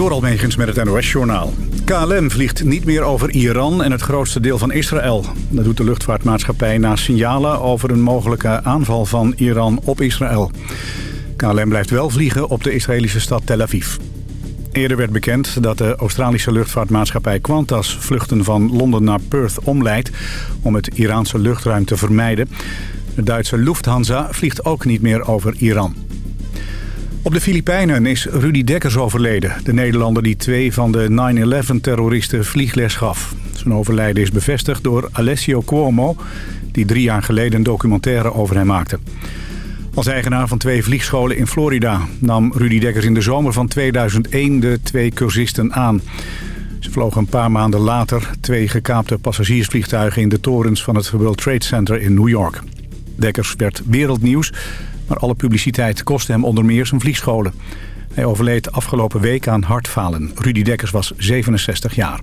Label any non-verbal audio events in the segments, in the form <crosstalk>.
Door Almegens met het NOS-journaal. KLM vliegt niet meer over Iran en het grootste deel van Israël. Dat doet de luchtvaartmaatschappij na signalen over een mogelijke aanval van Iran op Israël. KLM blijft wel vliegen op de Israëlische stad Tel Aviv. Eerder werd bekend dat de Australische luchtvaartmaatschappij Qantas vluchten van Londen naar Perth omleidt om het Iraanse luchtruim te vermijden. De Duitse Lufthansa vliegt ook niet meer over Iran. Op de Filipijnen is Rudy Dekkers overleden. De Nederlander die twee van de 9-11-terroristen vliegles gaf. Zijn overlijden is bevestigd door Alessio Cuomo... die drie jaar geleden een documentaire over hem maakte. Als eigenaar van twee vliegscholen in Florida... nam Rudy Dekkers in de zomer van 2001 de twee cursisten aan. Ze vlogen een paar maanden later twee gekaapte passagiersvliegtuigen... in de torens van het World Trade Center in New York. Dekkers werd wereldnieuws maar alle publiciteit kostte hem onder meer zijn vliegscholen. Hij overleed afgelopen week aan hartfalen. Rudy Dekkers was 67 jaar.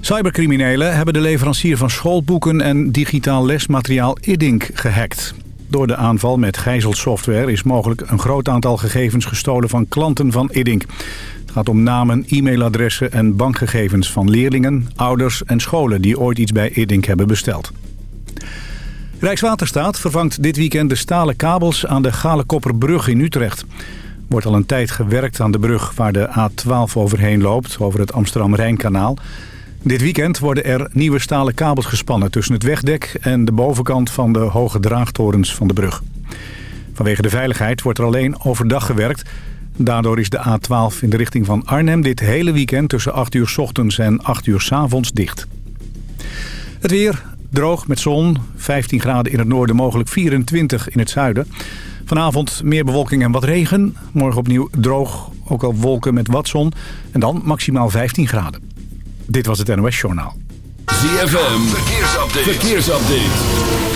Cybercriminelen hebben de leverancier van schoolboeken en digitaal lesmateriaal Iddink gehackt. Door de aanval met gijzelsoftware is mogelijk een groot aantal gegevens gestolen van klanten van Iddink. Het gaat om namen, e-mailadressen en bankgegevens van leerlingen, ouders en scholen die ooit iets bij Iddink hebben besteld. Rijkswaterstaat vervangt dit weekend de stalen kabels aan de Galekopperbrug in Utrecht. Wordt al een tijd gewerkt aan de brug waar de A12 overheen loopt, over het Amsterdam-Rijnkanaal. Dit weekend worden er nieuwe stalen kabels gespannen tussen het wegdek en de bovenkant van de hoge draagtorens van de brug. Vanwege de veiligheid wordt er alleen overdag gewerkt. Daardoor is de A12 in de richting van Arnhem dit hele weekend tussen 8 uur s ochtends en 8 uur s avonds dicht. Het weer, Droog met zon, 15 graden in het noorden, mogelijk 24 in het zuiden. Vanavond meer bewolking en wat regen. Morgen opnieuw droog, ook al wolken met wat zon. En dan maximaal 15 graden. Dit was het NOS Journaal. ZFM, verkeersupdate.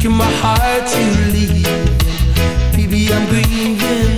Oh, baby, baby, it's a wide world.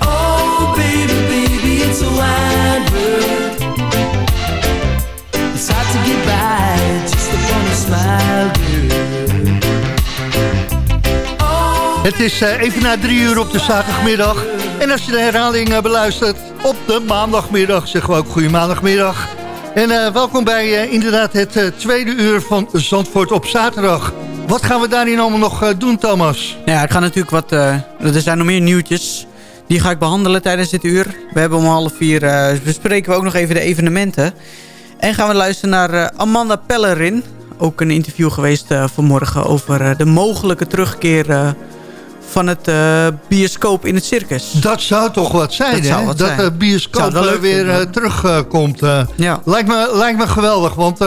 Oh, baby, baby, Het is eh, even na drie uur op de zaterdagmiddag. En als je de herhaling eh, beluistert op de maandagmiddag, zeggen we ook goede maandagmiddag. En eh, welkom bij inderdaad het tweede uur van Zandvoort op zaterdag. Wat gaan we daarin allemaal nog eh, doen, Thomas? Nou ja, ik ga natuurlijk wat... eh, er zijn nog meer nieuwtjes. Die ga ik behandelen tijdens dit uur. We hebben om half vier... eh, bespreken we ook nog even de evenementen. En gaan we luisteren naar Amanda Pellerin. Ook een interview geweest vanmorgen over de mogelijke terugkeer... van het bioscoop in het circus. Dat zou toch wat zijn, Dat hè? zou wat dat zijn. de bioscoop weer terugkomt. Ja. lijkt, me, lijkt me geweldig, want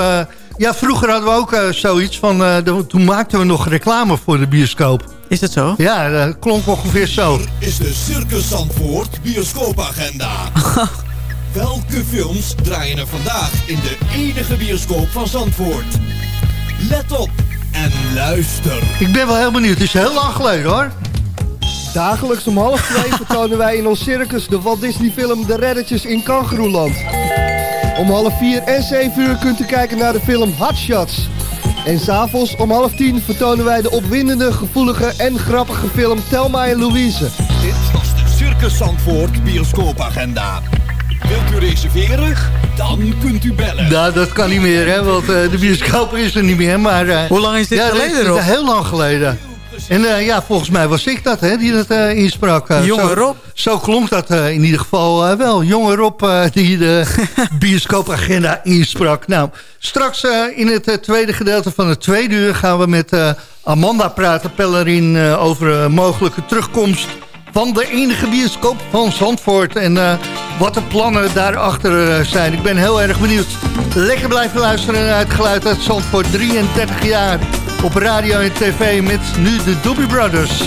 ja, vroeger hadden we ook eh, zoiets van... eh, de- toen maakten we nog reclame voor de bioscoop. Is dat zo? Ja, dat klonk ongeveer zo. is de Circus Zandvoort bioscoopagenda. <laughs> Welke films draaien er vandaag in de enige bioscoop van Zandvoort? Let op en luister. Ik ben wel heel benieuwd. Het is heel lang geleden, hoor. Dagelijks om half twee <laughs> vertonen wij in ons circus de Walt Disney film De Reddetjes in Kangeroeland. Om half vier en zeven uur kunt u kijken naar de film Hot Shots. En s'avonds om half tien vertonen wij de opwindende, gevoelige en grappige film Telma en Louise. Dit was de Circus Zandvoort bioscoopagenda. Wilt u reserveren? Dan kunt u bellen. Nou, dat kan niet meer, hè, want eh, de bioscoop is er niet meer. Maar, eh, Hoe lang is dit ja, geleden, dat is heel lang geleden. En eh, ja, volgens mij was ik dat, hè, die dat eh, insprak. Eh, Jonge zo, Rob. Zo klonk dat in ieder geval wel. Jonge Rob die de <laughs> bioscoopagenda insprak. Nou, straks in het tweede gedeelte van het tweede uur... gaan we met Amanda praten, Pellerin, over een mogelijke terugkomst... van de enige bioscoop van Zandvoort. En wat de plannen daarachter zijn. Ik ben heel erg benieuwd. Lekker blijven luisteren naar het geluid uit Zandvoort. 33 jaar op radio en tv met nu de Doobie Brothers.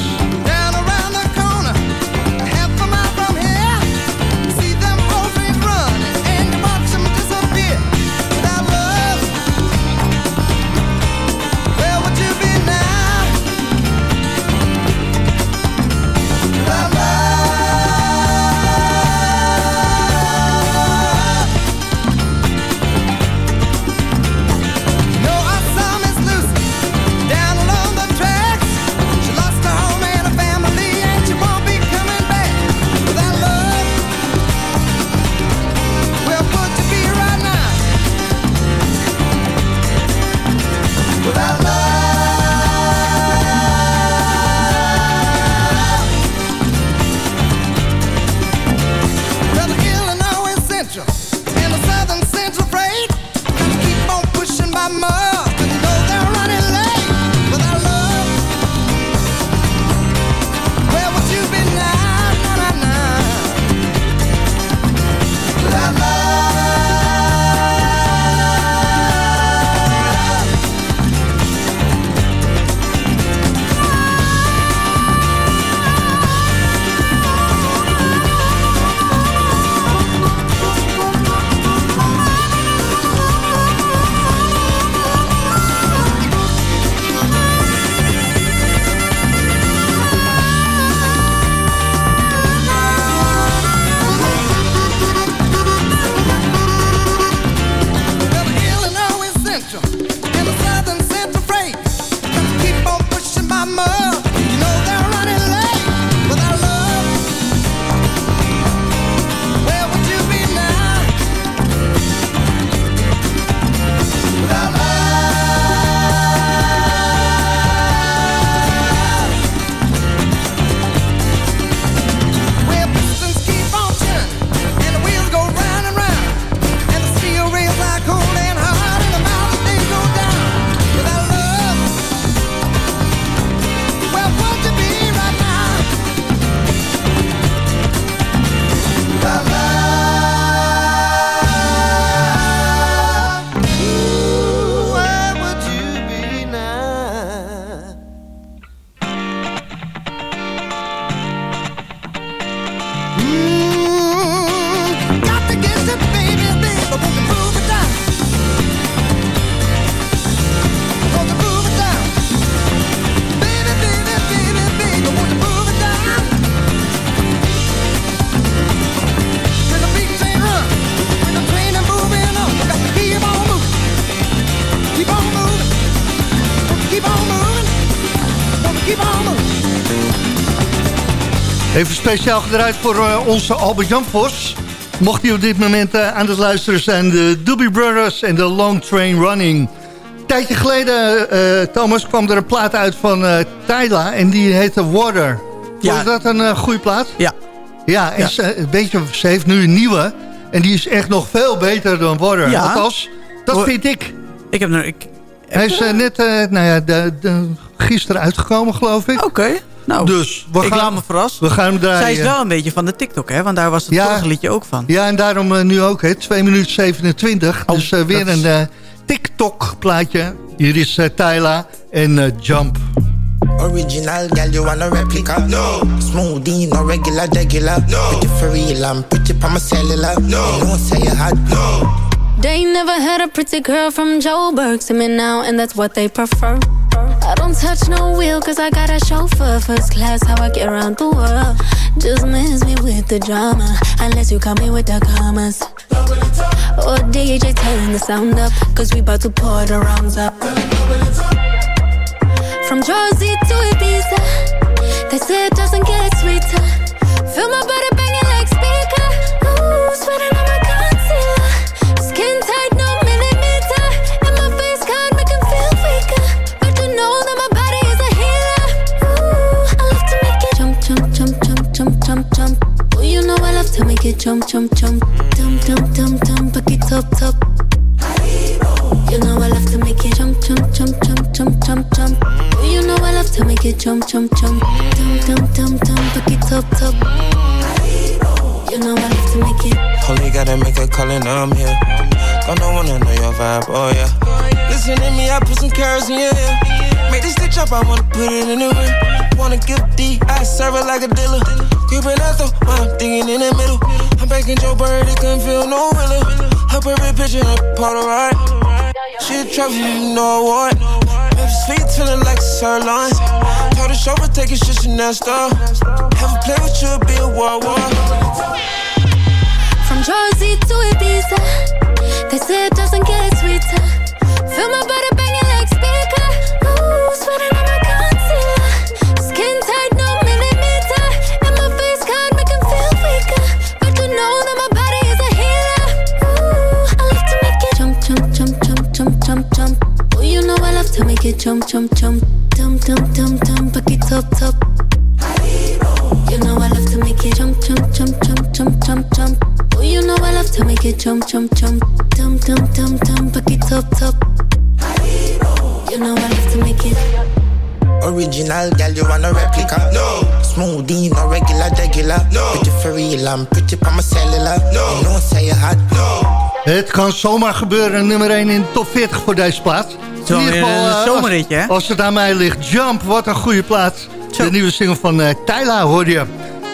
Even speciaal gedraaid voor eh, onze Albert Jan Vos. Mocht hij op dit moment eh, aan het luisteren zijn... de Doobie Brothers en de Long Train Running. Een tijdje geleden, eh, Thomas, kwam er een plaat uit van Tyla... en die heette Water. Vond Ja. je dat een goede plaat? Ja. Ja, en Ja. Ze, weet je, ze heeft nu een nieuwe... en die is echt nog veel beter dan Water. Ja. Althans, dat vind ik. Ik heb er... Ik... Hij is net eh, nou ja, de, de, gisteren uitgekomen, geloof ik. Oké. Nou, Dus we ik gaan, laat me verrassen. we gaan hem draaien. Zij is wel een beetje van de TikTok, hè? Want daar was het Ja. vorige liedje ook van. Ja, en daarom eh, nu ook, hè, 2 minuten 27. Oh, dus eh, weer is- een eh, TikTok-plaatje. Hier is Tyla en Jump. Original, girl, you want a replica? No. Smoothie, no regular, regular. No. Pretty for real, I'm pretty pa my cellular. No. You don't say you hot. No. They never had a pretty girl from Joburg to me now, and that's what they prefer. I don't touch no wheel, cause I got a chauffeur. First class, how I get around the world. Just miss me with the drama, unless you come me with the commas. Oh, or DJ turn the sound up, cause we about to pour the rounds up. From Jersey to Ibiza, they say it doesn't get sweeter. Feel my body to make it jump, jump, jump. Dum, dum, dum, dum, back it up, top. You know I love to make it jump, jump, jump, jump, jump, jump, jump. You know I love to make it jump, jump, jump. Dum, dum, dum, dum, back it up, top. You know I love to make it. Only gotta make a call and I'm here. Gonna wanna know your vibe, oh yeah. Listen to me, I put some carrots in your ear. Make this stitch up, I wanna put it in the ring. Wanna give D, I serve it like a dealer. Creeping out though, while I'm digging in the middle. I'm baking Joe Bird, it can't feel no realer. Her perfect picture, her Polaroid. She a you know what? Baby sweet, feeling like sirloin. Told the chauffeur, take it shit, Chanel store. Have a play with you, be a war war. Jersey to Ibiza, they say it doesn't get sweeter. Feel my body banging like speaker. Ooh, sweating on my concealer. Skin tight, no millimeter. And my face card make 'em feel weaker. But you know that my body is a healer. Ooh, I love to make it jump, jump, jump, jump, jump, jump, jump. Oh, you know I love to make it jump, jump, jump. Dum, dum, dum, dum, back it up, top. You to make it jump, jump, jump. Dum, dum, dum, dum, back it up, top. You know I love to make it. Original, girl, you want a replica? No. Smoothie, no regular, regular. No. Pretty for real, I'm pretty pa my cellular. No. Say you hot. No. Het kan zomaar gebeuren, nummer 1 in de top 40 voor deze plaat. Zo, weer een eh, zomerritje, hè? als, als het aan mij ligt, Jump, wat een goede plaat. Zo. De nieuwe single van eh Tyla hoorde je.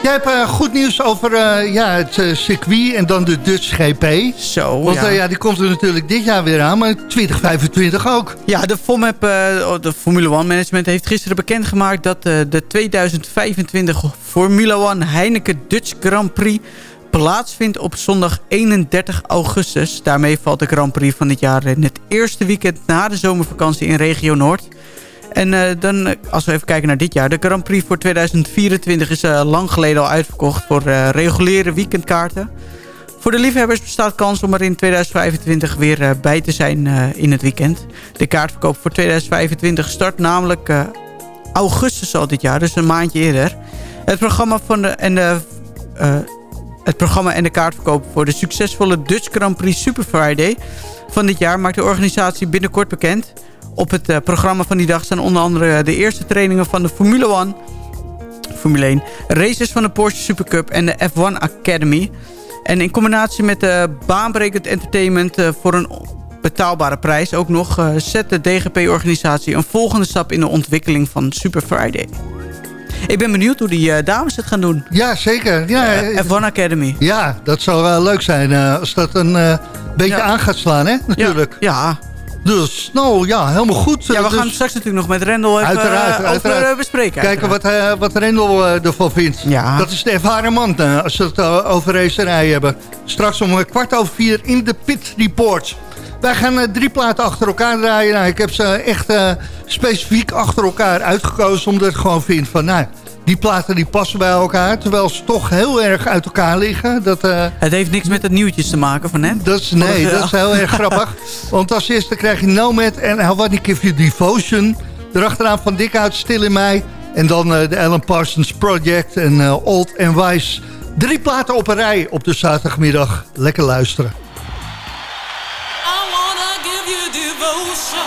Jij hebt eh, goed nieuws over eh, ja, het eh, circuit en dan de Dutch GP. Zo, Want ja. ja, die komt er natuurlijk dit jaar weer aan, maar 2025 ook. Ja, de FOMAP, eh, de Formule 1 Management, heeft gisteren bekendgemaakt dat de 2025 Formule 1 Heineken Dutch Grand Prix plaatsvindt op zondag 31 augustus. Daarmee valt de Grand Prix van dit jaar in het eerste weekend na de zomervakantie in regio Noord. En eh, dan, als we even kijken naar dit jaar. De Grand Prix voor 2024 is eh, lang geleden al uitverkocht voor eh, reguliere weekendkaarten. Voor de liefhebbers bestaat kans om er in 2025 weer bij te zijn in het weekend. De kaartverkoop voor 2025 start namelijk augustus al dit jaar, dus een maandje eerder. Het programma, van de, en de, het programma en de kaartverkoop voor de succesvolle Dutch Grand Prix Super Friday van dit jaar maakt de organisatie binnenkort bekend. Op het eh, programma van die dag staan onder andere de eerste trainingen van de Formule 1, Formule 1, races van de Porsche Supercup en de F1 Academy. En in combinatie met de baanbrekend entertainment eh, voor een betaalbare prijs ook nog... eh, zet de DGP-organisatie een volgende stap in de ontwikkeling van Super Friday. Ik ben benieuwd hoe die eh, dames het gaan doen. Ja, zeker. Ja, Eh, F1 Academy. ja dat zou wel leuk zijn eh, als dat een eh, beetje Ja. aan gaat slaan, hè? Natuurlijk. Ja, Dus, nou ja, helemaal goed. ja we Dus gaan het straks natuurlijk nog met Rendel even Uiteraard, eh, over uiteraard. eh, bespreken. Kijken wat, eh, wat Rendel ervan vindt. Ja. Dat is de ervaren man als we het over racerij hebben. Straks om kwart over vier in de Pit Report. Wij gaan drie platen achter elkaar draaien. Nou, ik heb ze echt specifiek achter elkaar uitgekozen... omdat ik gewoon vind van... Nou, die platen die passen bij elkaar... terwijl ze toch heel erg uit elkaar liggen. Dat, eh, Het heeft niks met het nieuwtjes te maken van net. dat is, nee, dat is heel erg grappig. <laughs> Want als eerste krijg je Nomad en How What Give You Devotion. Erachteraan van Dik uit Stil in Mij. En dan eh, de Alan Parsons Project en eh, Old and Wise. Drie platen op een rij op de zaterdagmiddag. Lekker luisteren. I wanna give you devotion.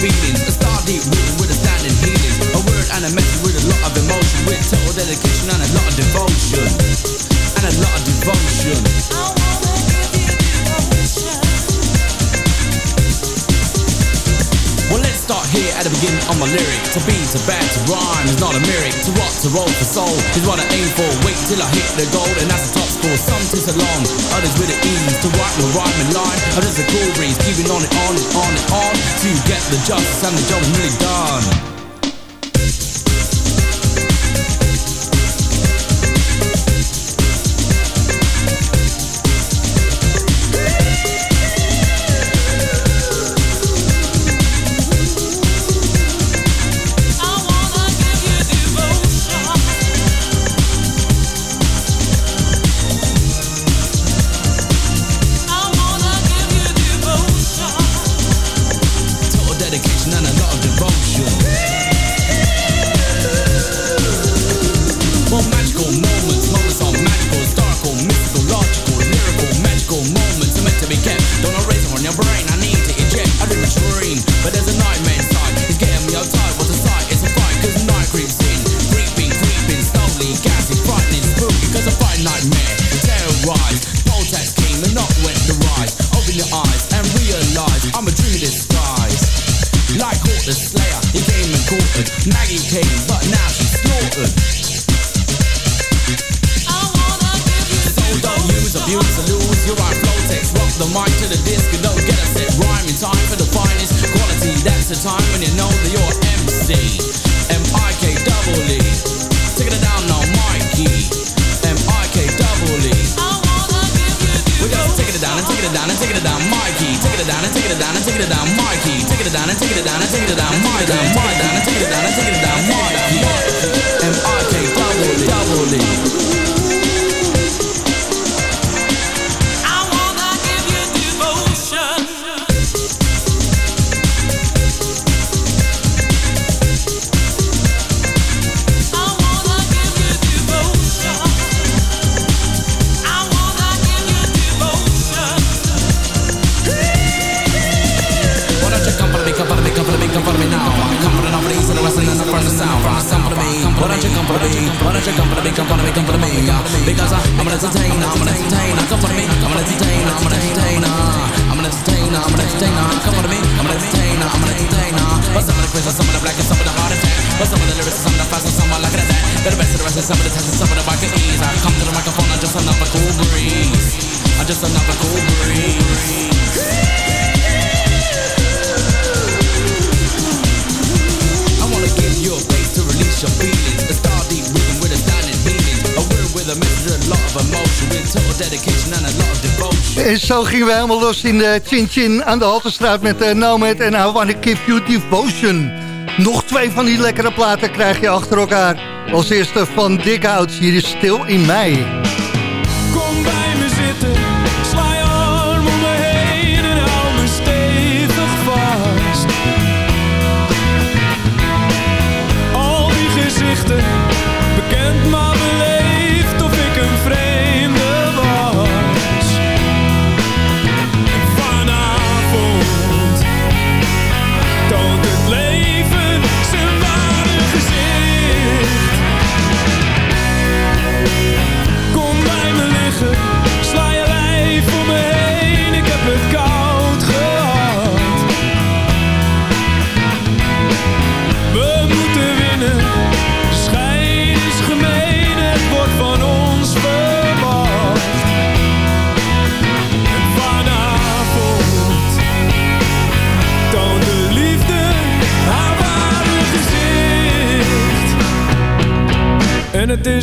A star deep rhythm with a standing healing. A word and a message with a lot of emotion. With total dedication and a lot of devotion. And a lot of devotion. Well, let's start here at the beginning of my lyric. To be, to bad, to rhyme is not a lyric. To rock, to roll, for soul is what I aim for. Wait till I hit the goal, and that's the top score. Some a long, others with the ease. To write the rhyme and line, others a cool breeze. Keeping on and on and on and on. Till you get the justice and the job is really done. Time when you know that you're MC. M-I-K double E. Taking it down now, Mikey. M-I-K double E. We're just taking it down and taking it down and taking it down, Mikey. Taking it down and taking it down and taking it down, Mikey. Taking it down and taking it down and taking it down, Mikey. En zo gingen we helemaal los in de Chin Chin aan de Haltestraat met uh, Nomad en I Wanna Give You Devotion. Nog twee van die lekkere platen krijg je achter elkaar. Als eerste van Dick Out, hier is Stil in Mei. Het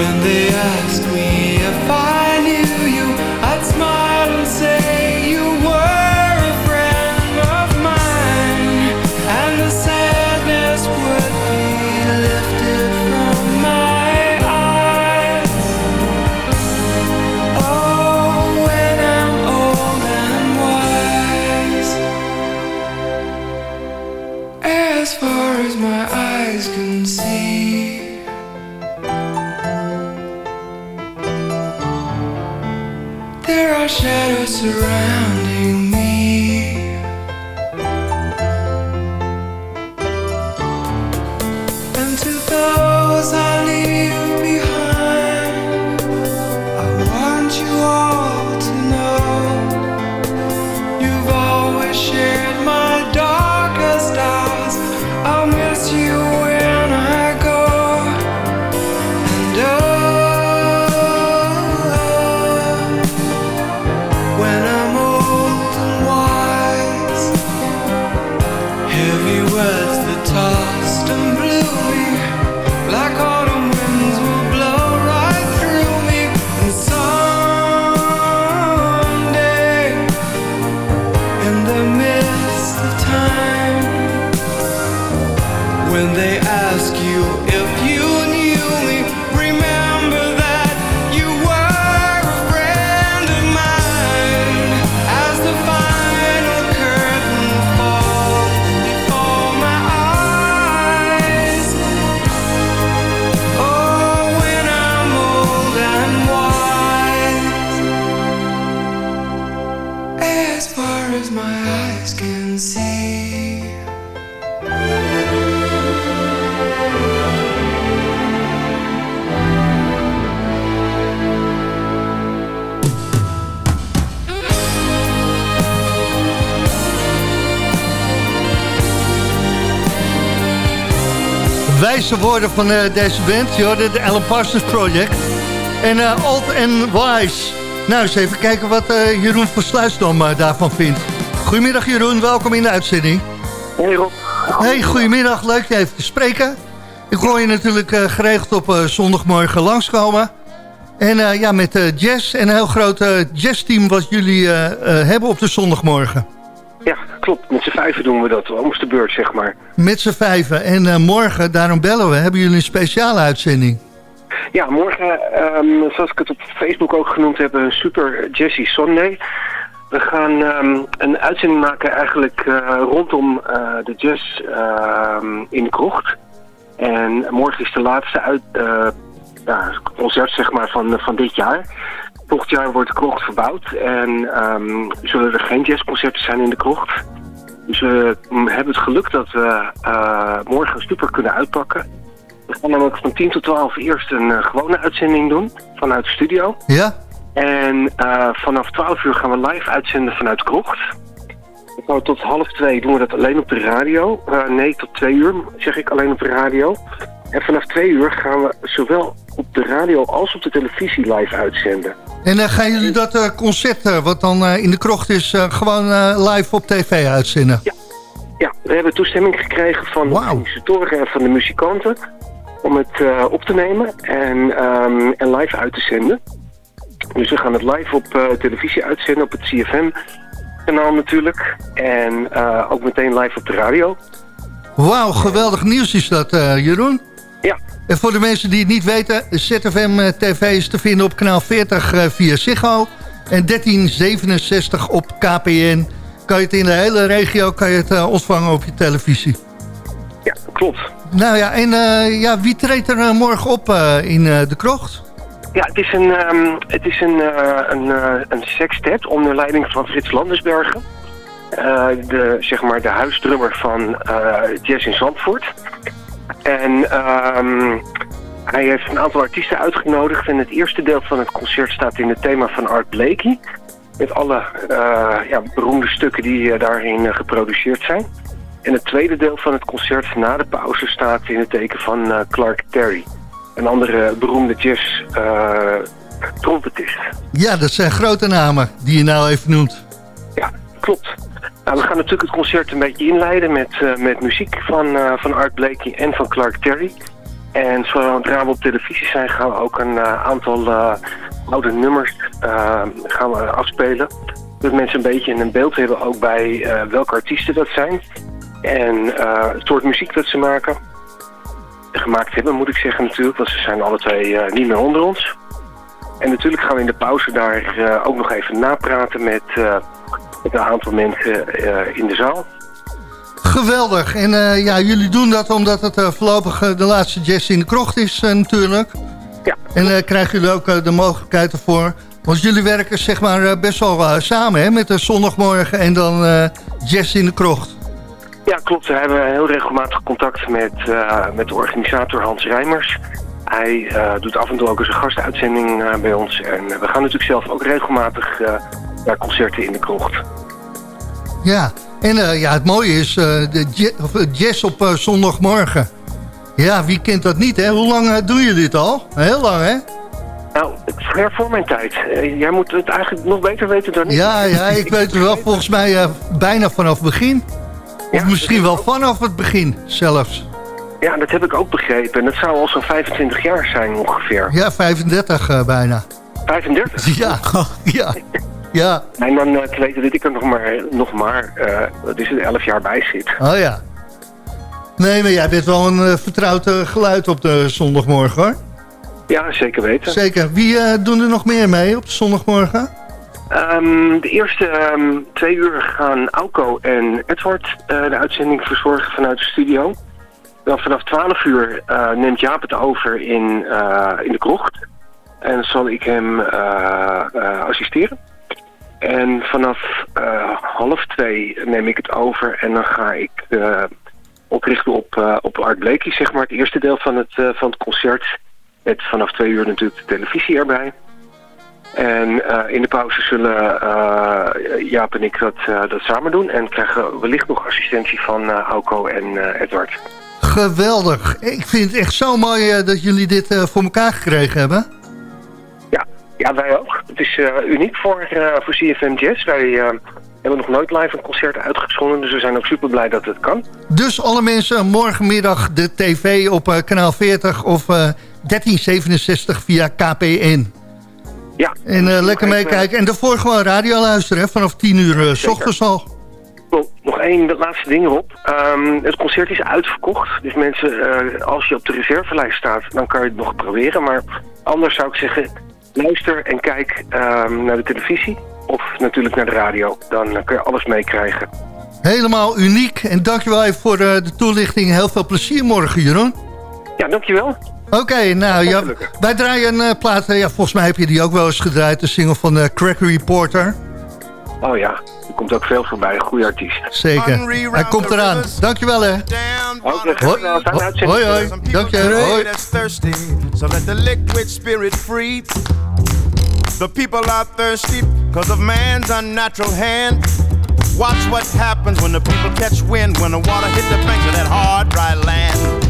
when they ask me if I Wijze woorden van eh, deze band. De Alan Parsons Project. En eh, Old and Wise. Nou, eens even kijken wat eh, Jeroen van Sluisdam eh, daarvan vindt. Goedemiddag Jeroen, welkom in de uitzending. Hey Rob. Hey, goedemiddag, leuk je even te spreken. Ik hoor je natuurlijk eh, geregeld op eh, zondagmorgen langskomen. En eh, ja, met jazz en een heel groot jazzteam wat jullie hebben op de zondagmorgen. Ja, klopt. Met z'n vijven doen we dat. Om de beurt, zeg maar. Met z'n vijven. En morgen, daarom bellen we, hebben jullie een speciale uitzending. Ja, morgen, ehm, zoals ik het op Facebook ook genoemd heb, een Super Jazzy Sunday. We gaan ehm, een uitzending maken eigenlijk eh, rondom eh, de jazz ehm, in de krocht. En morgen is de laatste uit, eh, concert zeg maar, van, van dit jaar. Volgend jaar wordt de krocht verbouwd en ehm, zullen er geen jazzconcerten zijn in de krocht. Dus we hebben het geluk dat we morgen super kunnen uitpakken. We gaan namelijk van 10 tot 12 eerst een gewone uitzending doen vanuit de studio. Ja? En eh, vanaf 12 uur gaan we live uitzenden vanuit de krocht. Tot half twee doen we dat alleen op de radio. Eh, nee, tot twee uur zeg ik alleen op de radio. En vanaf twee uur gaan we zowel op de radio als op de televisie live uitzenden. En uh, gaan jullie dat uh, concert, wat dan in de krocht is, gewoon live op tv uitzenden? Ja. ja, we hebben toestemming gekregen van wow. de organisatoren en van de muzikanten om het op te nemen en, um, en live uit te zenden. Dus we gaan het live op televisie uitzenden, op het CFM-kanaal natuurlijk. En ook meteen live op de radio. Wauw, geweldig nieuws is dat, Jeroen. Ja. En voor de mensen die het niet weten, ZFM TV is te vinden op kanaal 40 uh, via Ziggo. En 1367 op KPN. Kan je het in de hele regio kan je het, ontvangen op je televisie. Ja, klopt. Nou ja, en uh, ja, wie treedt er morgen op in de krocht? Ja, het is een, um, het is een, een, een sextet onder leiding van Frits Landersbergen. de, zeg maar de huisdrummer van Jazz in Zandvoort. En um, hij heeft een aantal artiesten uitgenodigd. En het eerste deel van het concert staat in het thema van Art Blakey. Met alle ja, beroemde stukken die daarin geproduceerd zijn. En het tweede deel van het concert na de pauze staat in het teken van Clark Terry. Een andere beroemde jazz trompetist. Ja, dat zijn grote namen die je nou even noemt. Ja, klopt. Nou, we gaan natuurlijk het concert een beetje inleiden met, uh, met muziek van, uh, van Art Blakey en van Clark Terry. En zodra we op televisie zijn gaan we ook een uh, aantal oude nummers gaan we afspelen. Dat mensen een beetje een beeld hebben ook bij welke artiesten dat zijn. En het soort muziek dat ze maken. Gemaakt hebben moet ik zeggen natuurlijk, want ze zijn alle twee niet meer onder ons. En natuurlijk gaan we in de pauze daar ook nog even napraten met met een aantal mensen in de zaal. Geweldig. En ja, jullie doen dat omdat het voorlopig de laatste jazz in de krocht is natuurlijk. Ja. En krijgen jullie ook de mogelijkheid ervoor. Want jullie werken zeg maar best wel samen hè, met de zondagmorgen en dan jazz in de krocht. Ja, klopt. We hebben heel regelmatig contact met, met de organisator Hans Rijmers. Hij doet af en toe ook eens een gastuitzending bij ons. En we gaan natuurlijk zelf ook regelmatig naar concerten in de krocht. Ja, en ja, het mooie is de jazz op zondagmorgen. Ja, wie kent dat niet, hè? Hoe lang doen je dit al? Heel lang, hè? Nou, ver voor mijn tijd. jij moet het eigenlijk nog beter weten dan ik. Ja, ja, ik <laughs> weet het wel volgens mij bijna vanaf het begin. Of ja, misschien wel vanaf het begin zelfs. Ja, dat heb ik ook begrepen. En dat zou al zo'n 25 jaar zijn ongeveer. Ja, 35 bijna. 35? <laughs> Ja, <laughs> ja. Ja. En dan uh, te weten dat ik er nog maar, nog maar uh, dus er 11 jaar bij zit. Oh ja. Nee, maar jij bent wel een vertrouwd geluid op de zondagmorgen hoor. Ja, zeker weten. Zeker. Wie doen er nog meer mee op de zondagmorgen? Um, de eerste um, twee uur gaan Auko en Edward de uitzending verzorgen vanuit de studio. Dan vanaf 12 uur neemt Jaap het over in, in de krocht. En zal ik hem assisteren. En vanaf eh, half twee neem ik het over en dan ga ik eh, oprichten op, eh, op Art Blakey, zeg maar, het eerste deel van het, eh, van het concert. Met vanaf twee uur natuurlijk de televisie erbij. En eh, in de pauze zullen eh, Jaap en ik dat, eh, dat samen doen. En krijgen we wellicht nog assistentie van uh, Auko en Edward. Geweldig. Ik vind het echt zo mooi dat jullie dit voor elkaar gekregen hebben. Ja, ja wij ook. Het is uniek voor, voor CFM Jazz. Wij hebben nog nooit live een concert uitgezonden. Dus we zijn ook super blij dat het kan. Dus alle mensen, morgenmiddag de tv op kanaal 40 of eh, 1367 via KPN. Ja. En eh, lekker meekijken. En daarvoor gewoon radio luisteren, hè, vanaf 10 uur eh, s ochtends al. Nog één laatste ding erop. Ehm, het concert is uitverkocht. Dus mensen, eh, als je op de reservelijst staat, dan kan je het nog proberen. Maar anders zou ik zeggen, luister en kijk ehm, naar de televisie. Of natuurlijk naar de radio. Dan eh, kun je alles meekrijgen. Helemaal uniek. En dankjewel even voor eh, de toelichting. Heel veel plezier morgen, Jeroen. Ja, dankjewel. Oké, nou ja, wij draaien een eh, plaat. eh, ja, volgens mij heb je die ook wel eens gedraaid. De single van eh Cracker Reporter. Oh ja, er komt ook veel voorbij. Goede artiest. Zeker. Hij komt eraan. Dankjewel hè. Oké, Hoi, hoi, hoi. Dank je. Hoi. that's thirsty, so let the liquid spirit free. The people are thirsty because of man's unnatural hand. Watch what happens when the people catch wind, when the water hit the banks of that hard, dry land.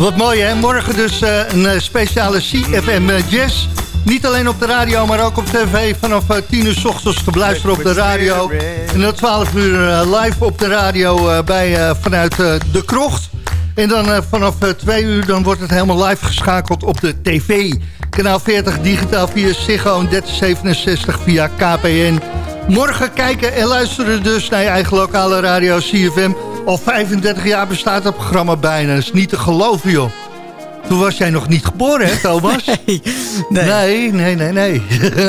Wat mooi hè, morgen dus eh, een eh, speciale CFM eh, Jazz. Niet alleen op de radio, maar ook op tv vanaf eh, 10 uur s ochtends te beluisteren op de radio. En dan 12 uur live op de radio bij, vanuit De Krocht. En dan vanaf eh, 2 uur dan wordt het helemaal live geschakeld op de tv. Kanaal 40 digitaal via Ziggo en 1367 via KPN. Morgen kijken en luisteren dus naar je eigen lokale radio CFM. Al 35 jaar bestaat het programma bijna. Dat is niet te geloven, joh. Toen was jij nog niet geboren, hè, Thomas? <laughs> Nee. Nee, nee, nee, nee.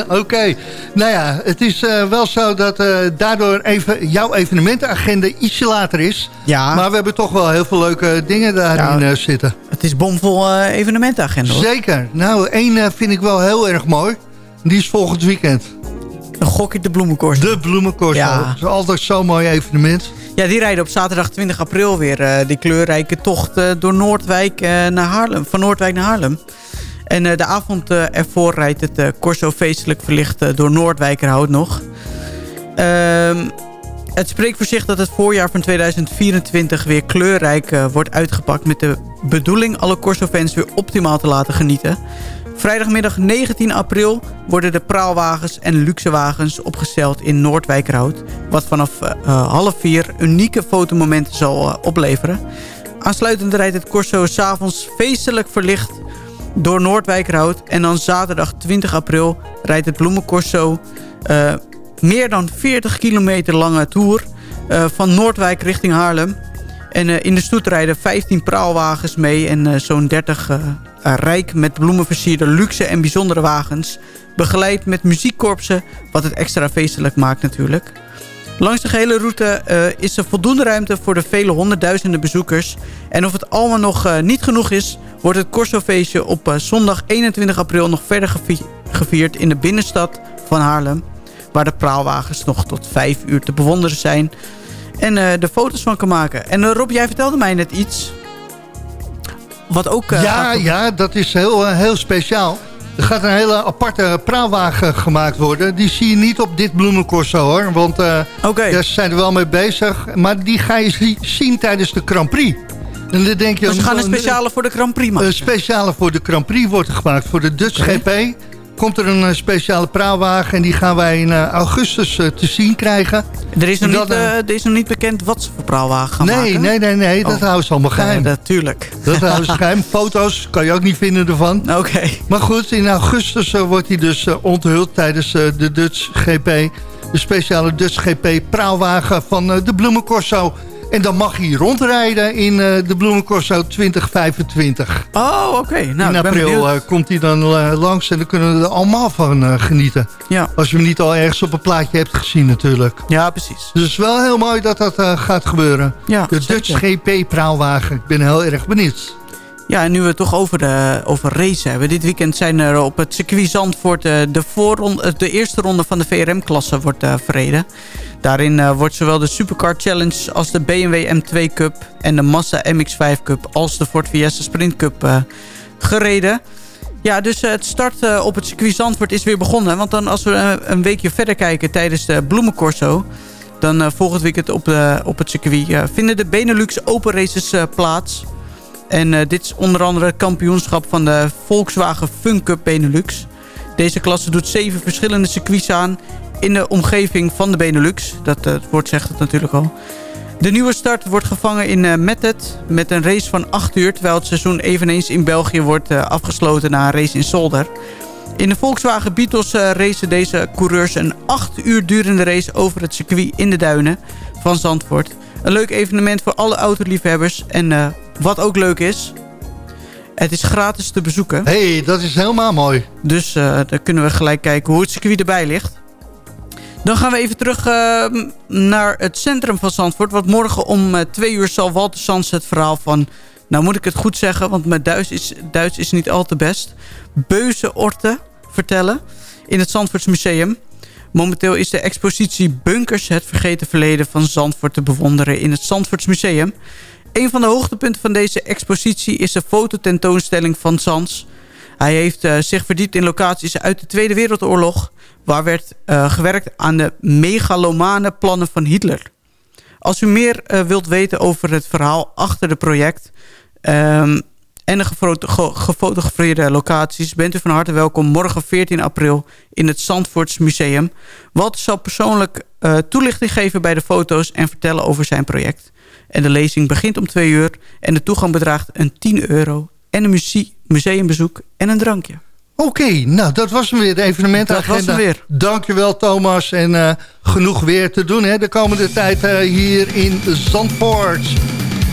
<laughs> Oké. Nou ja, het is eh, wel zo dat eh, daardoor even jouw evenementenagenda ietsje later is. Ja. Maar we hebben toch wel heel veel leuke dingen daarin Ja. eh, zitten. Het is bomvol evenementenagenda. hoor. Zeker. Nou, één vind ik wel heel erg mooi. Die is volgend weekend. Een gokje de bloemenkorst. De Bloemenkorso. Ja. Dat is altijd zo'n mooi evenement. Ja, die rijden op zaterdag 20 april weer eh, die kleurrijke tocht eh, door Noordwijk eh, naar Haarlem. Van Noordwijk naar Haarlem. En de avond ervoor rijdt het Corso feestelijk verlicht door Noordwijkerhout nog. Ehm, het spreekt voor zich dat het voorjaar van 2024 weer kleurrijk wordt uitgepakt... met de bedoeling alle Corso-fans weer optimaal te laten genieten. Vrijdagmiddag 19 april worden de praalwagens en luxewagens opgesteld in Noordwijkerhout... wat vanaf eh, eh, half vier unieke fotomomenten zal eh, opleveren. Aansluitend rijdt het Corso s'avonds feestelijk verlicht door Noordwijkerhout... en dan zaterdag 20 april rijdt het Bloemencorso... eh, meer dan 40 kilometer lange tour van Noordwijk richting Haarlem. En eh, in de stoet rijden 15 praalwagens mee en eh, zo'n 30 eh, rijk met bloemen versierde luxe en bijzondere wagens. Begeleid met muziekkorpsen, wat het extra feestelijk maakt natuurlijk. Langs de gehele route is er voldoende ruimte voor de vele honderdduizenden bezoekers. En of het allemaal nog niet genoeg is, wordt het Corso-feestje op zondag 21 april nog verder gevi- gevierd in de binnenstad van Haarlem. Waar de praalwagens nog tot 5 uur te bewonderen zijn. En eh de foto's van kan maken. En eh, Rob, jij vertelde mij net iets. Wat ook... eh, ja, gaat- ja, dat is heel, heel speciaal. Er gaat een hele aparte praalwagen gemaakt worden. Die zie je niet op dit bloemencorso hoor. Want eh daar zijn er wel mee bezig. Maar die ga je zi- zien tijdens de Grand Prix. En dan denk je, Dus we gaan een speciale voor de Grand Prix maken. Een speciale voor de Grand Prix wordt gemaakt. Voor de Dutch. GP komt er een eh, speciale praalwagen. En die gaan wij in eh, augustus eh, te zien krijgen. Er is, nog niet, er is nog niet bekend wat ze voor praalwagen gaan nee, maken. nee, nee, nee, dat Oh. houden ze allemaal geheim. Natuurlijk. Dat houden ze <laughs> geheim. Foto's kan je ook niet vinden ervan. Oké. Maar goed, in augustus wordt hij dus onthuld tijdens de Dutch GP. De speciale Dutch GP praalwagen van de Bloemencorso. En dan mag hij rondrijden in eh, de Bloemencorso 2025. Oh, oké. Nou, in april eh, komt hij dan eh, langs en dan kunnen we er allemaal van genieten. Ja. Als je hem niet al ergens op een plaatje hebt gezien natuurlijk. Ja, precies. Dus het is wel heel mooi dat dat gaat gebeuren. Ja, de. Dutch GP praalwagen. Ik ben heel erg benieuwd. Ja, en nu we het toch over, de, over racen hebben. Dit weekend zijn er op het circuit Zandvoort eh, de, eh, de eerste ronde van de VRM-klasse wordt eh, verreden. Daarin eh, wordt zowel de Supercar Challenge als de BMW M2 Cup en de Mazda MX-5 Cup als de Ford Fiesta Sprint Cup eh, gereden. Ja, dus eh, het start eh, op het circuit Zandvoort is weer begonnen. Want dan als we eh, een weekje verder kijken tijdens de Bloemencorso... dan eh, volgend weekend op, de, op het circuit eh, vinden de Benelux Open Races eh, plaats... En eh, dit is onder andere het kampioenschap van de Volkswagen Fun Cup Benelux. Deze klasse doet zeven verschillende circuits aan in de omgeving van de Benelux. Dat eh, woord zegt het natuurlijk al. De nieuwe start wordt gevangen in uh, Mettet met een race van 8 uur... terwijl het seizoen eveneens in België wordt eh, afgesloten na een race in Zolder. In de Volkswagen Beatles racen deze coureurs een 8 uur durende race over het circuit in de duinen van Zandvoort. Een leuk evenement voor alle autoliefhebbers en... Wat ook leuk is, het is gratis te bezoeken. Hé, hey, dat is helemaal mooi. Dus uh, dan kunnen we gelijk kijken hoe het circuit erbij ligt. Dan gaan we even terug uh, naar het centrum van Zandvoort. Want morgen om uh, twee uur zal Walter Sands het verhaal van... Nou moet ik het goed zeggen, want mijn Duits is, Duits is niet al te best. Beuzeorte vertellen in het Zandvoorts Museum. Momenteel is de expositie Bunkers, het vergeten verleden van Zandvoort te bewonderen in het Zandvoorts Museum. Een van de hoogtepunten van deze expositie is de fototentoonstelling van Sans. Hij heeft uh, zich verdiept in locaties uit de Tweede Wereldoorlog... waar werd uh, gewerkt aan de megalomane plannen van Hitler. Als u meer uh, wilt weten over het verhaal achter het project... Um, en de gefoto gefotografeerde locaties... bent u van harte welkom morgen 14 april in het Zandvoorts Museum. Walter zal persoonlijk toelichting geven bij de foto's... en vertellen over zijn project. En de lezing begint om 2 uur en de toegang bedraagt een 10 euro. En een museumbezoek en een drankje. Oké, okay, nou dat was hem weer, de evenementagenda. Dat was hem weer. Dankjewel Thomas en uh, genoeg weer te doen hè, de komende tijd uh, hier in Zandvoort.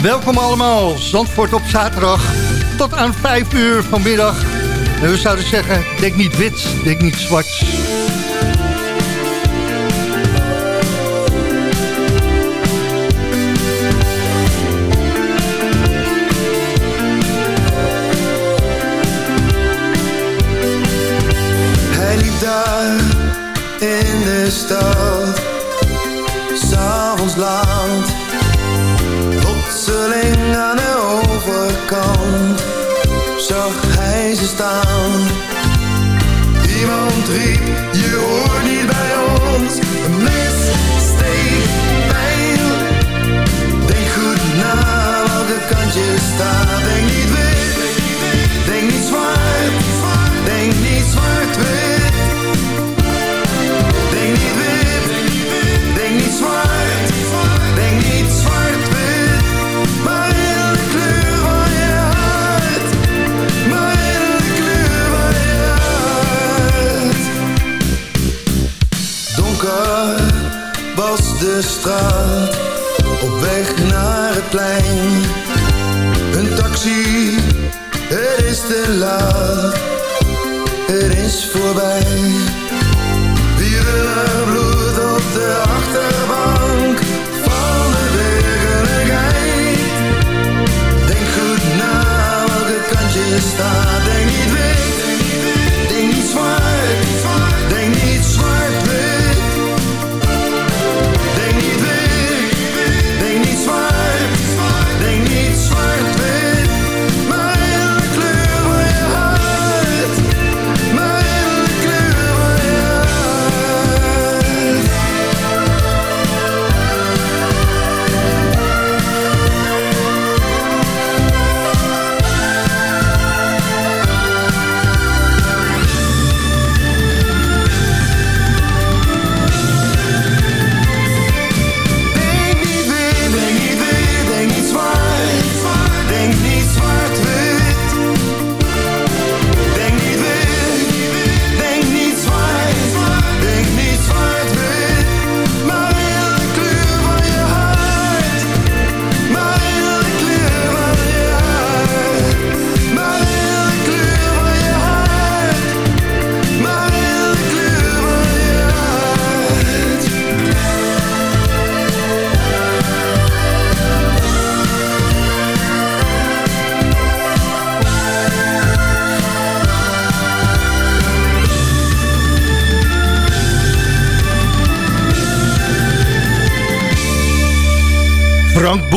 Welkom allemaal, Zandvoort op zaterdag. tot aan 5 uur vanmiddag. En we zouden zeggen, denk niet wit, denk niet zwart. Iemand riep, je hoort niet bij ons. Een mes steekt pijn. Denk goed na welke kant je staat. Denk niet wit, straat.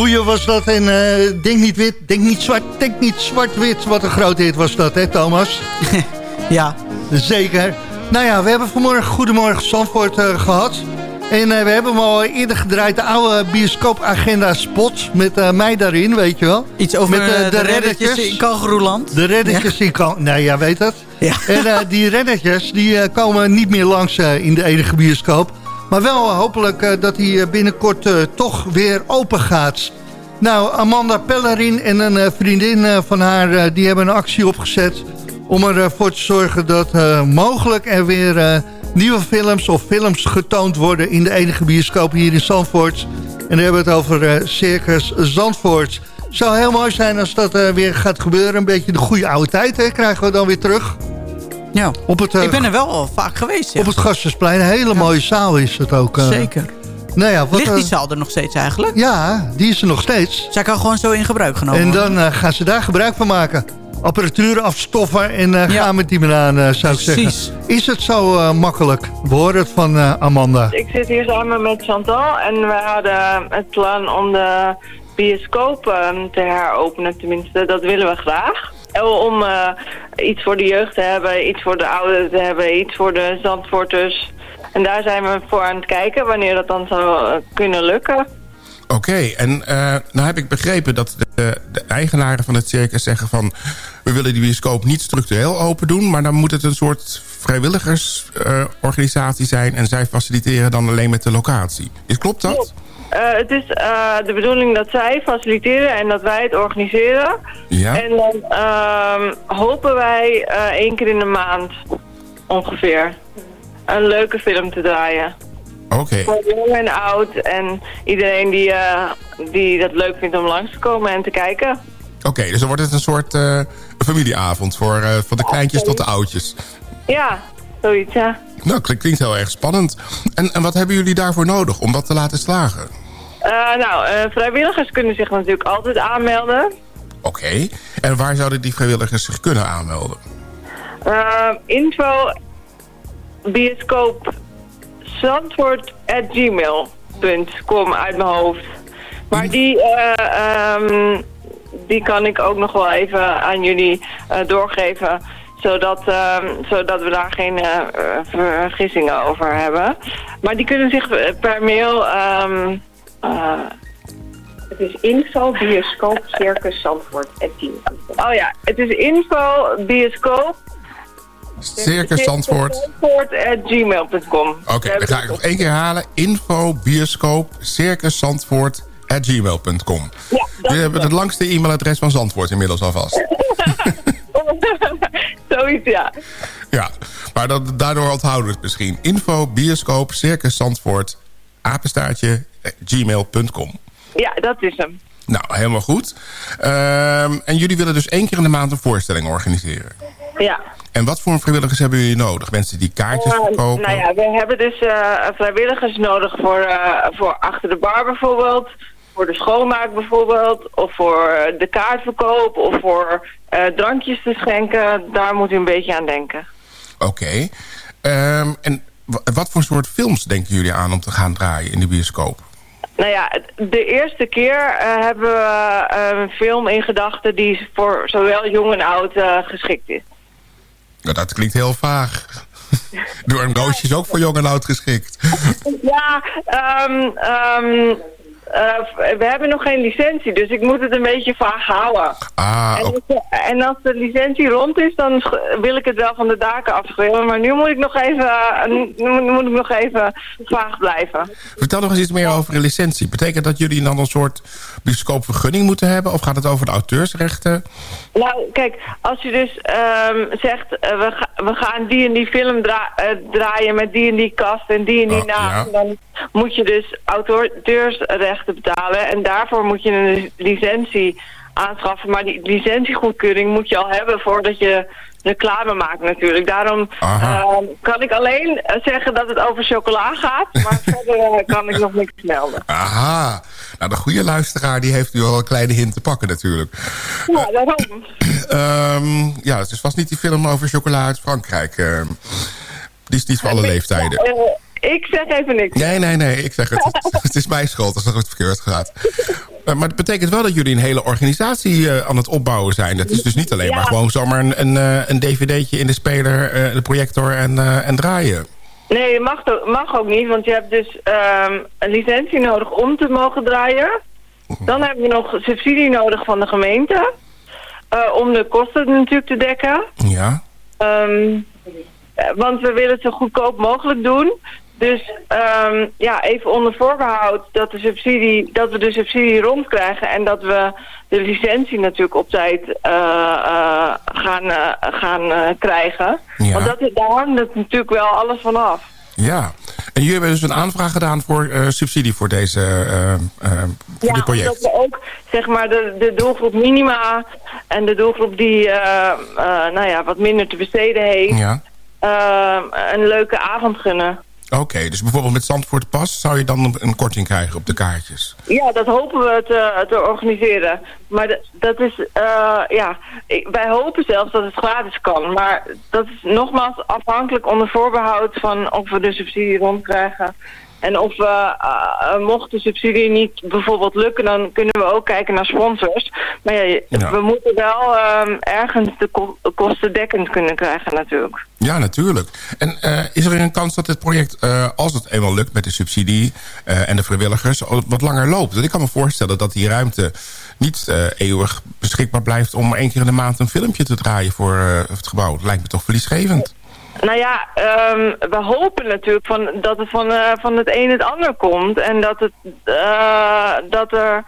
Boeien was dat en eh, denk niet wit, denk niet zwart, denk niet zwart-wit. Wat een grote hit was dat, hè Thomas? <laughs> ja. Zeker. Nou ja, we hebben vanmorgen Goedemorgen Zandvoort eh, gehad. En eh, we hebben hem al eerder gedraaid, de oude bioscoopagenda spot. Met mij daarin, weet je wel. Iets over met, eh, de reddetjes in Kangeroeland. De reddetjes in kan. Nee, ja, weet dat. Ja. En die reddetjes die, komen niet meer langs in de enige bioscoop. Maar wel hopelijk eh, dat die eh, binnenkort eh, toch weer open gaat. Nou, Amanda Pellerin en een eh, vriendin eh, van haar... eh, die hebben een actie opgezet om ervoor te zorgen dat eh, mogelijk er weer eh, nieuwe films of films getoond worden... in de enige bioscoop hier in Zandvoort. En dan hebben we het over eh, Circus Zandvoort. Zou heel mooi zijn als dat eh, weer gaat gebeuren. Een beetje de goede oude tijd krijgen we dan weer terug. Ja. Op het, eh, ik ben er wel al vaak geweest. Ja. Op het Gasthuisplein. Een hele mooie zaal is het ook. eh. Zeker. Nou ja, wat, Ligt die eh, zaal er nog steeds eigenlijk? Ja, die is er nog steeds. Zij kan gewoon zo in gebruik genomen En dan gaan ze daar gebruik van maken. Apparatuur afstoffen en eh, gaan met die banaan, eh, zou ik zeggen. Precies. Is het zo eh, makkelijk? We horen het van eh, Amanda. Ik zit hier samen met Chantal en we hadden het plan om de bioscoop ehm, te heropenen. Tenminste, dat willen we graag. En Om eh, iets voor de jeugd te hebben, iets voor de ouderen te hebben, iets voor de Zandvoorters. En daar zijn we voor aan het kijken wanneer dat dan zou eh, kunnen lukken. Oké, en eh nou heb ik begrepen dat de, de eigenaren van het circus zeggen van... we willen die bioscoop niet structureel open doen... maar dan moet het een soort vrijwilligersorganisatie zijn... en zij faciliteren dan alleen met de locatie. Is, klopt dat? Eh, het is eh, de bedoeling dat zij faciliteren en dat wij het organiseren. Ja. En dan ehm, hopen wij eh, één keer in de maand ongeveer een leuke film te draaien. Oké. Voor jong en oud en iedereen die, die dat leuk vindt om langs te komen en te kijken. Oké, dus dan wordt het een soort familieavond voor van de kleintjes tot de oudjes. Ja, zoiets, ja. Nou, klinkt, klinkt heel erg spannend. En, en wat hebben jullie daarvoor nodig om dat te laten slagen? Eh, nou, eh, vrijwilligers kunnen zich natuurlijk altijd aanmelden. Oké. En waar zouden die vrijwilligers zich kunnen aanmelden? Eh, info bioscoop zandvoort at gmail.com uit mijn hoofd. Maar die, eh, ehm, die kan ik ook nog wel even aan jullie doorgeven. Zodat, ehm, zodat we daar geen vergissingen over hebben. Maar die kunnen zich per mail... ehm, eh, Het is info bioscoop circus Zandvoort Oh ja, het is info bioscoop Circus Zandvoort. gmail.com. Oké, dan ga ik nog één keer halen. Info, bioscoop, circus Zandvoort, at gmail.com. Ja, Jullie hebben het langste e-mailadres van Zandvoort inmiddels alvast. <laughs> Zoiets, ja. Ja, maar dat, daardoor onthouden we het misschien. Info, bioscoop, circus Zandvoort, apenstaartje, gmail.com. Ja, dat is hem. Nou, helemaal goed. Ehm, en jullie willen dus één keer in de maand een voorstelling organiseren. Ja. En wat voor vrijwilligers hebben jullie nodig? Mensen die kaartjes verkopen? nou ja, we hebben dus eh, vrijwilligers nodig voor, eh, voor achter de bar bijvoorbeeld. Voor de schoonmaak bijvoorbeeld. Of voor de kaartverkoop. Of voor eh, drankjes te schenken. Daar moet u een beetje aan denken. Oké. Ehm, en wa- wat voor soort films denken jullie aan om te gaan draaien in de bioscoop? Nou ja, de eerste keer eh, hebben we eh, een film in gedachten die voor zowel jong en oud eh, geschikt is. Nou, dat klinkt heel vaag. <laughs> Door een roosje is ook voor jong en oud geschikt. Ja, ehm, eh, we hebben nog geen licentie, dus ik moet het een beetje vaag houden. Ah, en, als, en als de licentie rond is, dan wil ik het wel van de daken afschreeuwen. Maar nu moet ik nog even, eh, nu moet ik nog even vaag blijven. Vertel nog eens iets meer over een licentie. Betekent dat jullie dan een soort bioscoopvergunning moeten hebben? Of gaat het over de auteursrechten? Nou, kijk, als je dus ehm, zegt, eh, we, ga- we gaan die en die film dra- draaien met die en die kast en die en die Oh, naam, ja. dan moet je dus auteursrechten betalen. En daarvoor moet je een licentie aanschaffen. Maar die licentiegoedkeuring moet je al hebben voordat je reclame maakt natuurlijk. Daarom ehm, kan ik alleen eh, zeggen dat het over chocola gaat, maar <laughs> verder eh, kan ik nog niks melden. Aha. Nou, de goede luisteraar die heeft u al een kleine hint te pakken natuurlijk. Ja, daarom. <clears throat> Ehm, ja, het is vast niet die film over chocola uit Frankrijk. ehm. die is niet voor alle leeftijden. Eh, ik zeg even niks. Nee, nee, nee, ik zeg het. <laughs> het is mijn schuld als iets verkeerd gaat. Eh, Maar het betekent wel dat jullie een hele organisatie eh, aan het opbouwen zijn. Dat is dus niet alleen Ja. maar gewoon zomaar een, een, eh, een dvd'tje in de speler, eh, de projector en, en draaien. Nee, dat mag, ook- mag ook niet, want je hebt dus ehm, een licentie nodig om te mogen draaien. Dan hebben we nog subsidie nodig van de gemeente. om de kosten natuurlijk te dekken. Ja. Ehm, eh, want we willen het zo goedkoop mogelijk doen. Dus ehm, ja, even onder voorbehoud dat, de subsidie, dat we de subsidie rondkrijgen... en dat we de licentie natuurlijk op tijd eh, eh, gaan, eh, gaan krijgen. Ja. Want dat, daar hangt het natuurlijk wel alles van af. Ja. En jullie hebben dus een aanvraag gedaan voor subsidie voor deze eh, voor dit project. dat we ook zeg maar de, de doelgroep minima en de doelgroep die nou ja, wat minder te besteden heeft, Ja. eh, een leuke avond gunnen. Oké, dus bijvoorbeeld met Zandvoort Pas zou je dan een- korting krijgen op de kaartjes. Ja, dat hopen we te, te organiseren. Maar dat is, eh, ja, wij hopen zelfs dat het gratis kan. Maar dat is nogmaals afhankelijk onder voorbehoud van of we de subsidie rondkrijgen. En of we, eh, eh, mocht de subsidie niet bijvoorbeeld lukken, dan kunnen we ook kijken naar sponsors. Maar ja, we moeten wel ehm, ergens de ko kosten dekkend kunnen krijgen natuurlijk. Ja, natuurlijk. En eh, is er een kans dat dit project, als het eenmaal lukt met de subsidie en de vrijwilligers, wat langer loopt? Want ik kan me voorstellen dat die ruimte niet eeuwig beschikbaar blijft om één keer in de maand een filmpje te draaien voor het gebouw. Dat lijkt me toch verliesgevend. Nou ja, ehm, we hopen natuurlijk van, dat het van, eh, van het een het ander komt. En dat, het, eh, dat er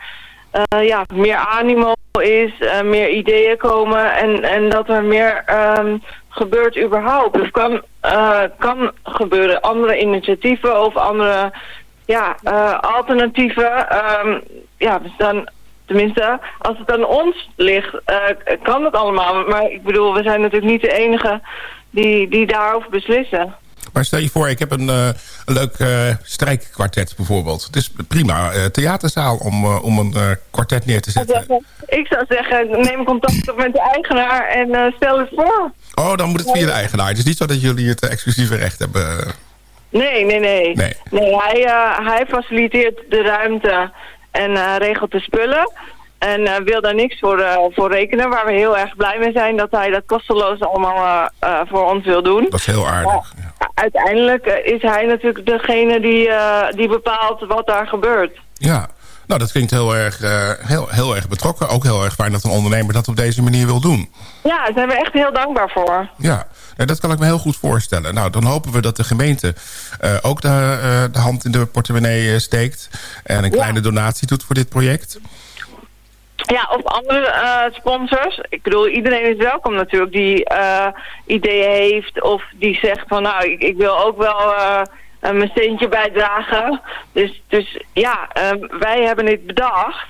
eh, ja, meer animo is, meer ideeën komen en, en dat er meer ehm, gebeurt überhaupt. Dus kan, kan gebeuren. Andere initiatieven of andere ja, alternatieven. ehm, ja, we staan Tenminste, als het aan ons ligt, eh, kan het allemaal. Maar ik bedoel, we zijn natuurlijk niet de enige die, die daarover beslissen. Maar stel je voor, ik heb een, eh, een leuk eh, strijkkwartet bijvoorbeeld. Het is prima eh, theaterzaal om, om een kwartet neer te zetten. Ik zou zeggen, neem contact op met de eigenaar en stel het voor. Oh, dan moet het via de eigenaar. Het is niet zo dat jullie het exclusieve recht hebben. Nee, nee, nee. Nee. Nee, hij, hij faciliteert de ruimte en regelt de spullen. En eh, wil daar niks voor, eh, voor rekenen. Waar we heel erg blij mee zijn dat hij dat kosteloos allemaal eh, voor ons wil doen. Dat is heel aardig. Uiteindelijk eh, is hij natuurlijk degene die, die bepaalt wat daar gebeurt. Ja, nou dat klinkt heel erg, heel, heel erg betrokken. Ook heel erg fijn dat een ondernemer dat op deze manier wil doen. Ja, daar zijn we echt heel dankbaar voor. Ja, nou, dat kan ik me heel goed voorstellen. Nou, dan hopen we dat de gemeente ook de, de hand in de portemonnee steekt... en een kleine donatie doet voor dit project. Ja, of andere eh, sponsors. Ik bedoel, iedereen is welkom natuurlijk die eh, ideeën heeft of die zegt van nou, ik, ik wil ook wel eh, mijn steentje bijdragen. Dus, dus ja, eh, wij hebben dit bedacht.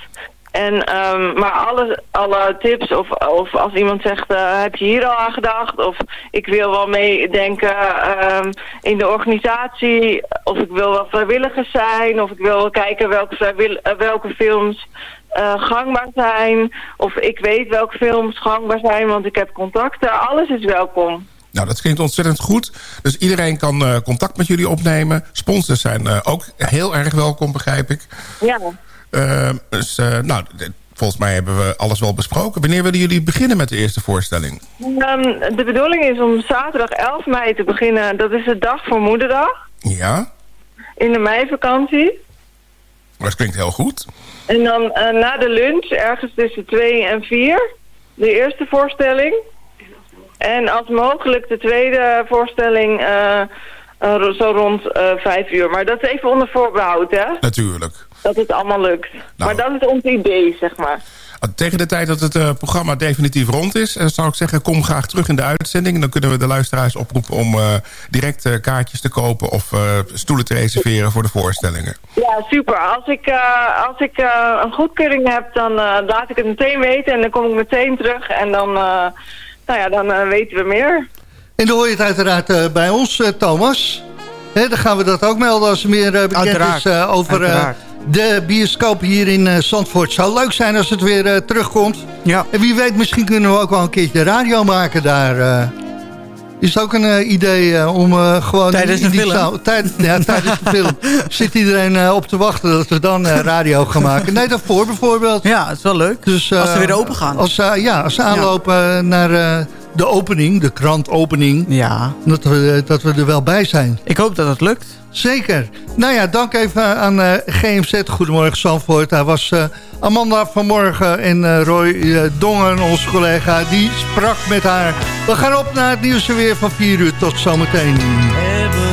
En, ehm, maar alle, alle tips of, of als iemand zegt, eh, heb je hier al aan gedacht? Of ik wil wel meedenken ehm, in de organisatie. Of ik wil wel vrijwilligers zijn. Of ik wil wel kijken welke, eh, welke films eh, gangbaar zijn. Of ik weet welke films gangbaar zijn, want ik heb contacten. Alles is welkom. Nou, dat klinkt ontzettend goed. Dus iedereen kan contact met jullie opnemen. Sponsors zijn ook heel erg welkom, begrijp ik. Ja. Eh, dus, eh, nou, volgens mij hebben we alles wel besproken. Wanneer willen jullie beginnen met de eerste voorstelling? Ehm, de bedoeling is om zaterdag 11 mei te beginnen. Dat is de dag voor moederdag. Ja, In de meivakantie. dat klinkt heel goed. En dan eh, na de lunch, ergens tussen 2 en 4, de eerste voorstelling. En als mogelijk de tweede voorstelling zo rond eh 5 uur. Maar dat is even onder voorbehoud, hè? Natuurlijk. Dat het allemaal lukt. Nou. Maar dat is ons idee, zeg maar. Tegen de tijd dat het eh, programma definitief rond is... eh, zou ik zeggen, kom graag terug in de uitzending. Dan kunnen we de luisteraars oproepen om eh, direct eh, kaartjes te kopen... of eh, stoelen te reserveren voor de voorstellingen. Ja, super. Als ik, eh, als ik eh, een goedkeuring heb, dan eh, laat ik het meteen weten. En dan kom ik meteen terug. En dan, eh, nou ja, dan weten we meer. En dan hoor je het uiteraard bij ons, eh, Thomas. Dan gaan we dat ook melden als er meer eh, bekend Uiteraard. is eh, over eh, de bioscoop hier in Zandvoort. zou leuk zijn als het weer terugkomt. Ja. En wie weet, misschien kunnen we ook wel een keertje de radio maken daar. Is het ook een idee om gewoon... Tijdens die film. zaal- tijd- ja, <laughs> tijdens de film. Zit iedereen op te wachten dat we dan radio gaan maken. Nee, daarvoor bijvoorbeeld. Ja, het is wel leuk. Dus, Als ze weer open gaan. Als, ja, als ze aanlopen naar de opening, de krantopening. Ja. Dat we, dat we er wel bij zijn. Ik hoop dat het lukt. Zeker. Nou ja, dank even aan eh, GMZ. Goedemorgen Zandvoort. Daar was eh, Amanda vanmorgen en eh, Roy eh, Dongen, onze collega, die sprak met haar. We gaan op naar het nieuws weer van 4 uur. Tot zometeen. Ebony